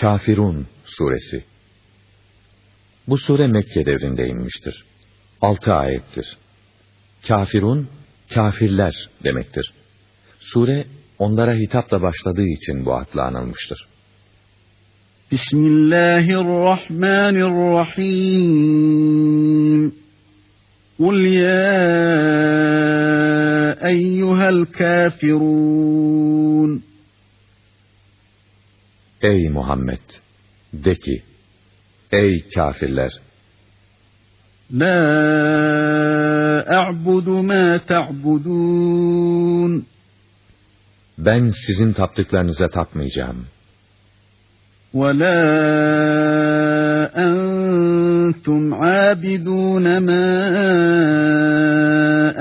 Kafirun suresi Bu sure Mekke devrinde inmiştir. Altı ayettir. Kafirun, kafirler demektir. Sure, onlara hitapla başladığı için bu adla anılmıştır. Bismillahirrahmanirrahim. Kul ya eyyuhel kafirun. Ey Muhammed! De ki, ey kafirler! La a'budu ma ta'budun. Ben sizin taptıklarınıza tapmayacağım. Ve la entum abidun ma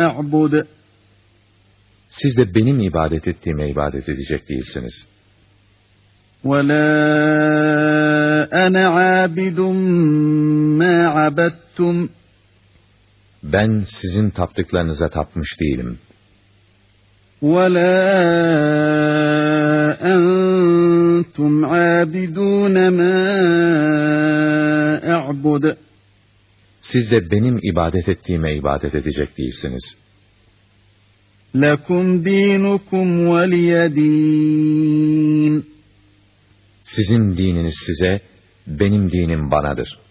a'bud. Siz de benim ibadet ettiğime ibadet edecek değilsiniz.'' وَلَا أَنَا عَابِدٌ مَا عَبَدتُّمْ Ben sizin taptıklarınıza tapmış değilim. وَلَا أَنْتُمْ عَابِدُونَ مَا أَعْبُدُ Siz de benim ibadet ettiğime ibadet edecek değilsiniz. لَكُمْ دِينُكُمْ وَلِيَ دِينِ sizin dininiz size, benim dinim banadır.''